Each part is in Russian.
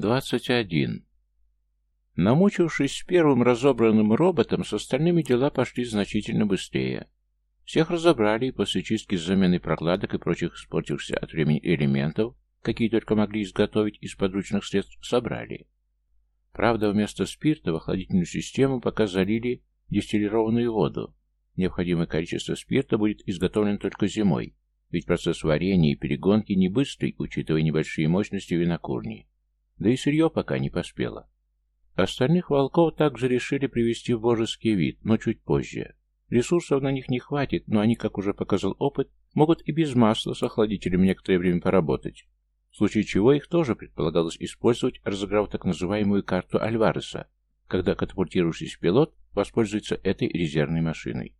21. Намучившись с первым разобранным роботом, с остальными дела пошли значительно быстрее. Всех разобрали, и после чистки с заменой прокладок и прочих испортившихся от времени элементов, какие только могли изготовить из подручных средств, собрали. Правда, вместо спирта в охладительную систему пока залили дистиллированную воду. Необходимое количество спирта будет изготовлено только зимой, ведь процесс варенья и перегонки не быстрый, учитывая небольшие мощности винокурни. Да и сырье пока не поспело. Остальных волков также решили привести в божеский вид, но чуть позже. Ресурсов на них не хватит, но они, как уже показал опыт, могут и без масла с охладителем некоторое время поработать. В случае чего их тоже предполагалось использовать, разыграв так называемую карту Альвареса, когда катапультирующийся пилот воспользуется этой резервной машиной.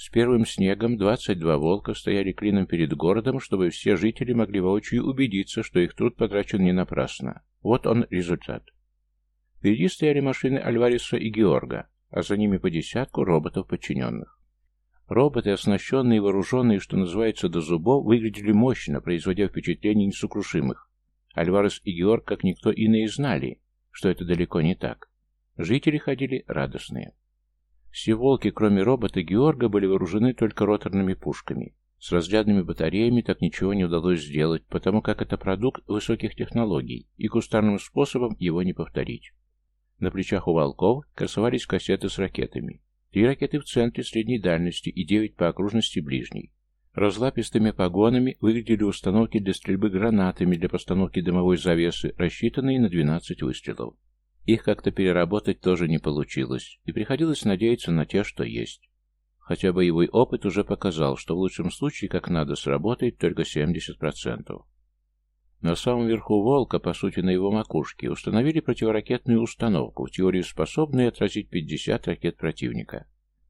С первым снегом 22 волка стояли клином перед городом, чтобы все жители могли воочию убедиться, что их труд потрачен не напрасно. Вот он результат. Впереди стояли машины Альвареса и Георга, а за ними по десятку роботов-подчиненных. Роботы, оснащенные и вооруженные, что называется, до зубов, выглядели мощно, производя впечатление несокрушимых. Альварес и Георг, как никто иные, знали, что это далеко не так. Жители ходили радостные. Все волки, кроме робота Георга, были вооружены только роторными пушками. С разрядными батареями так ничего не удалось сделать, потому как это продукт высоких технологий, и кустарным способом его не повторить. На плечах у волков красовались кассеты с ракетами. Три ракеты в центре средней дальности и девять по окружности ближней. Разлапистыми погонами выглядели установки для стрельбы гранатами для постановки дымовой завесы, рассчитанные на 12 выстрелов. Их как-то переработать тоже не получилось, и приходилось надеяться на те, что есть. Хотя боевой опыт уже показал, что в лучшем случае как надо сработает только 70%. На самом верху «Волка», по сути на его макушке, установили противоракетную установку, в теории способную отразить 50 ракет противника.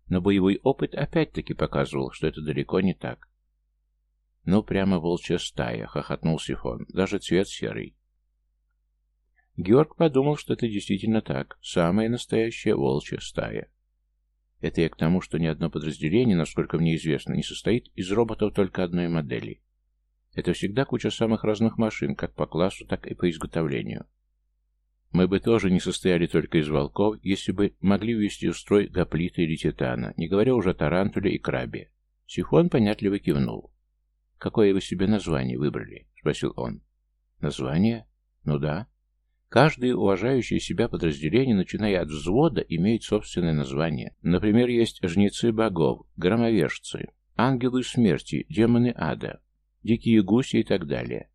Но боевой опыт опять-таки показывал, что это далеко не так. «Ну, прямо волчья стая», — хохотнул Сифон, — «даже цвет серый». Георг подумал, что это действительно так, самая настоящая волчья стая. Это я к тому, что ни одно подразделение, насколько мне известно, не состоит из роботов только одной модели. Это всегда куча самых разных машин, как по классу, так и по изготовлению. Мы бы тоже не состояли только из волков, если бы могли ввести в строй гоплита или титана, не говоря уже о тарантуле и крабе. Сифон понятливо кивнул. «Какое вы себе название выбрали?» — спросил он. «Название? Ну да. Каждое уважающее себя подразделение, начиная от взвода, имеет собственное название. Например, есть жнецы богов, громовержцы, ангелы смерти, демоны ада, дикие гуси и так далее.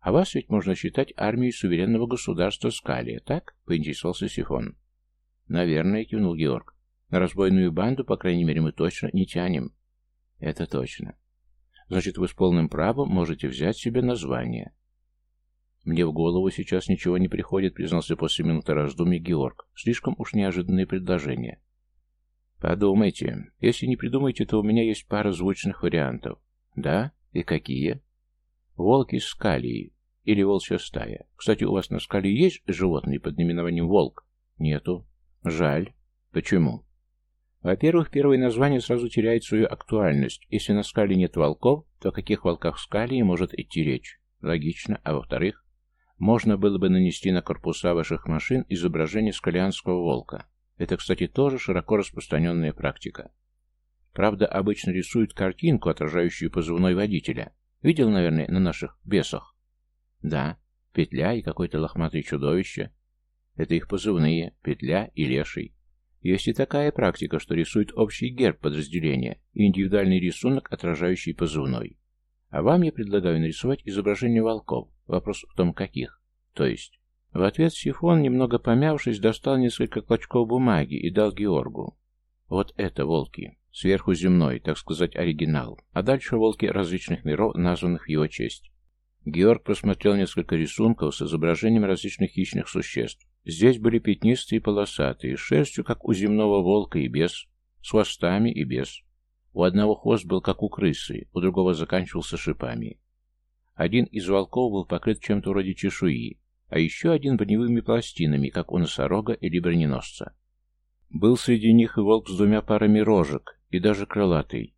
А вас ведь можно считать армией суверенного государства Скалия, так? — поинтересовался Сифон. Наверное, кивнул Георг. На разбойную банду, по крайней мере, мы точно не тянем. Это точно. Значит, вы с полным правом можете взять себе название. «Мне в голову сейчас ничего не приходит», — признался после минуты раздумий Георг. «Слишком уж неожиданное предложение». «Подумайте. Если не придумаете, то у меня есть пара звучных вариантов». «Да? И какие?» «Волк из скалии. Или волчья стая. Кстати, у вас на скале есть животные под наименованием волк?» «Нету». «Жаль. Почему?» Во-первых, первое название сразу теряет свою актуальность. Если на скале нет волков, то о каких волках скалии может идти речь? Логично. А во-вторых, можно было бы нанести на корпуса ваших машин изображение скалианского волка. Это, кстати, тоже широко распространенная практика. Правда, обычно рисуют картинку, отражающую позывной водителя. Видел, наверное, на наших бесах? Да, петля и какое-то лохматое чудовище. Это их позывные, петля и леший. Есть и такая практика, что рисуют общий герб подразделения и индивидуальный рисунок, отражающий позывной. А вам я предлагаю нарисовать изображение волков. Вопрос в том, каких. То есть... В ответ Сифон, немного помявшись, достал несколько клочков бумаги и дал Георгу. Вот это волки. Сверху земной, так сказать, оригинал. А дальше волки различных миров, названных в его честь. Георг просмотрел несколько рисунков с изображением различных хищных существ. Здесь были пятнистые и полосатые, с шерстью, как у земного волка и без, с хвостами и без. У одного хвост был как у крысы, у другого заканчивался шипами. Один из волков был покрыт чем-то вроде чешуи, а еще один броневыми пластинами, как у носорога или броненосца. Был среди них и волк с двумя парами рожек, и даже крылатый.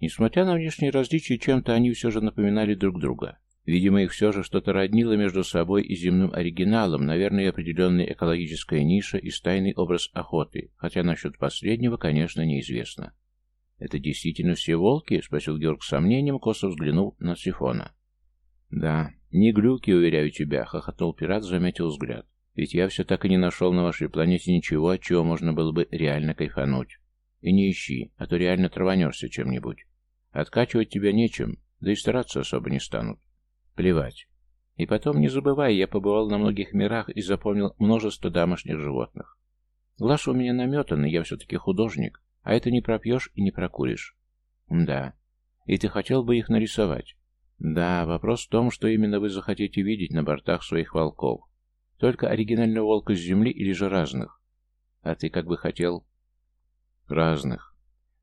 Несмотря на внешние различия, чем-то они все же напоминали друг друга. Видимо, их все же что-то роднило между собой и земным оригиналом, наверное, определенная экологическая ниша и стайный образ охоты, хотя насчет последнего, конечно, неизвестно. «Это действительно все волки?» — спросил Георг с сомнением, косо взглянул на Сифона. «Да, не глюки, уверяю тебя», — хохотнул пират, заметил взгляд. «Ведь я все так и не нашел на вашей планете ничего, от чего можно было бы реально кайфануть. И не ищи, а то реально траванешься чем-нибудь. Откачивать тебя нечем, да и стараться особо не станут. Плевать. И потом, не забывай, я побывал на многих мирах и запомнил множество домашних животных. Глаз у меня наметанный, я все-таки художник, а это не пропьешь и не прокуришь. Да. И ты хотел бы их нарисовать? Да, вопрос в том, что именно вы захотите видеть на бортах своих волков. Только оригинального волка с земли или же разных? А ты как бы хотел? Разных.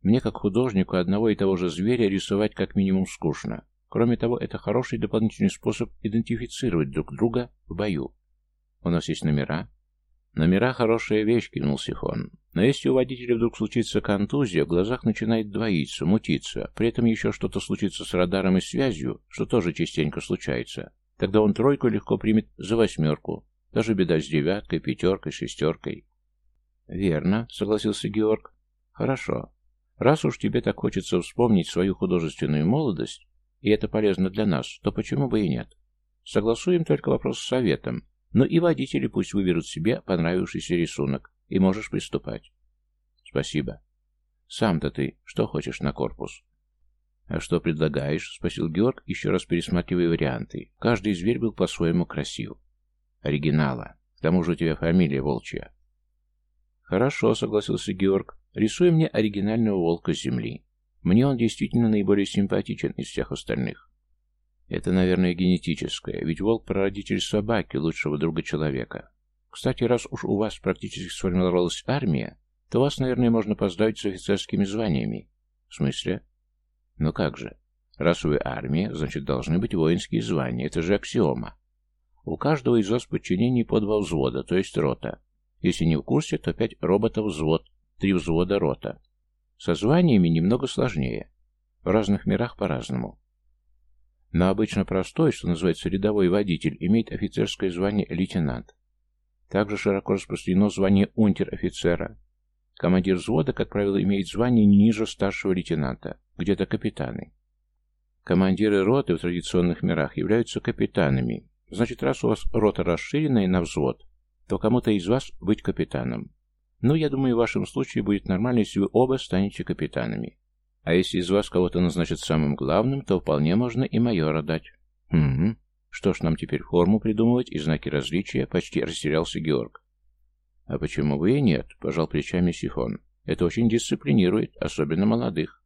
Мне, как художнику, одного и того же зверя рисовать как минимум скучно. Кроме того, это хороший дополнительный способ идентифицировать друг друга в бою. У нас есть номера. Номера – хорошая вещь, кинул Сифон. Но если у водителя вдруг случится контузия, в глазах начинает двоиться, мутиться, при этом еще что-то случится с радаром и связью, что тоже частенько случается, тогда он тройку легко примет за восьмерку, даже беда с девяткой, пятеркой, шестеркой. «Верно», — согласился Георг. «Хорошо. Раз уж тебе так хочется вспомнить свою художественную молодость, и это полезно для нас, то почему бы и нет? Согласуем только вопрос с советом, но и водители пусть выберут себе понравившийся рисунок, и можешь приступать. Спасибо. Сам-то ты что хочешь на корпус? А что предлагаешь? Спросил Георг, еще раз пересматривая варианты. Каждый зверь был по-своему красив. Оригинала. К тому же у тебя фамилия волчья. Хорошо, согласился Георг. Рисуй мне оригинального волка с земли. Мне он действительно наиболее симпатичен из всех остальных. Это, наверное, генетическое, ведь волк – прародитель собаки, лучшего друга человека. Кстати, раз уж у вас практически сформировалась армия, то вас, наверное, можно поздравить с офицерскими званиями. В смысле? Ну как же. Раз вы армия, значит, должны быть воинские звания. Это же аксиома. У каждого из вас подчинений по два взвода, то есть рота. Если не в курсе, то пять роботов взвод, три взвода рота. Со званиями немного сложнее. В разных мирах по-разному. Но обычно простой, что называется рядовой водитель, имеет офицерское звание лейтенант. Также широко распространено звание унтер-офицера. Командир взвода, как правило, имеет звание не ниже старшего лейтенанта, где-то капитаны. Командиры роты в традиционных мирах являются капитанами. Значит, раз у вас рота расширенная на взвод, то кому-то из вас быть капитаном. Ну, я думаю, в вашем случае будет нормально, если вы оба станете капитанами. А если из вас кого-то назначат самым главным, то вполне можно и майора дать. Угу. Что ж нам теперь форму придумывать и знаки различия? Почти растерялся Георг. А почему бы и нет? Пожал плечами Сифон. Это очень дисциплинирует, особенно молодых.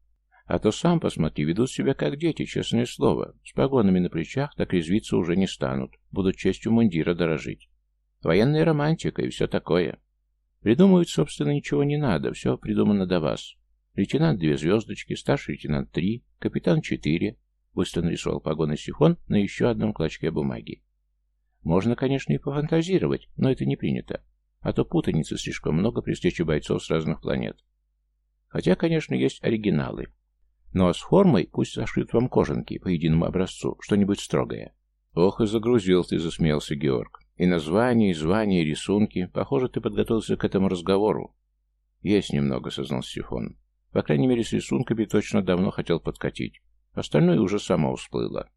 А то сам посмотри, ведут себя как дети, честное слово. С погонами на плечах так резвиться уже не станут, будут честью мундира дорожить. Военная романтика и все такое. Придумывать, собственно, ничего не надо, все придумано до вас. Лейтенант две звездочки, старший лейтенант три, капитан четыре. Быстро нарисовал погоны сифон на еще одном клочке бумаги. Можно, конечно, и пофантазировать, но это не принято. А то путаницы слишком много при встрече бойцов с разных планет. Хотя, конечно, есть оригиналы. Ну а с формой пусть зашьют вам кожанки по единому образцу, что-нибудь строгое. Ох, и загрузил ты, засмеялся Георг. И названия, и звания, и рисунки. Похоже, ты подготовился к этому разговору. Есть немного, сознался Сифон. По крайней мере, с рисунками точно давно хотел подкатить. Остальное уже само всплыло.